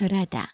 절하 다.